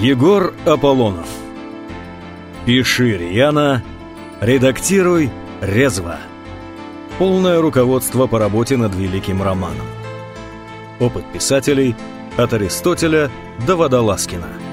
Егор Аполлонов Пиши рьяно, редактируй резво. Полное руководство по работе над великим романом. Опыт писателей от Аристотеля до Водолазкина.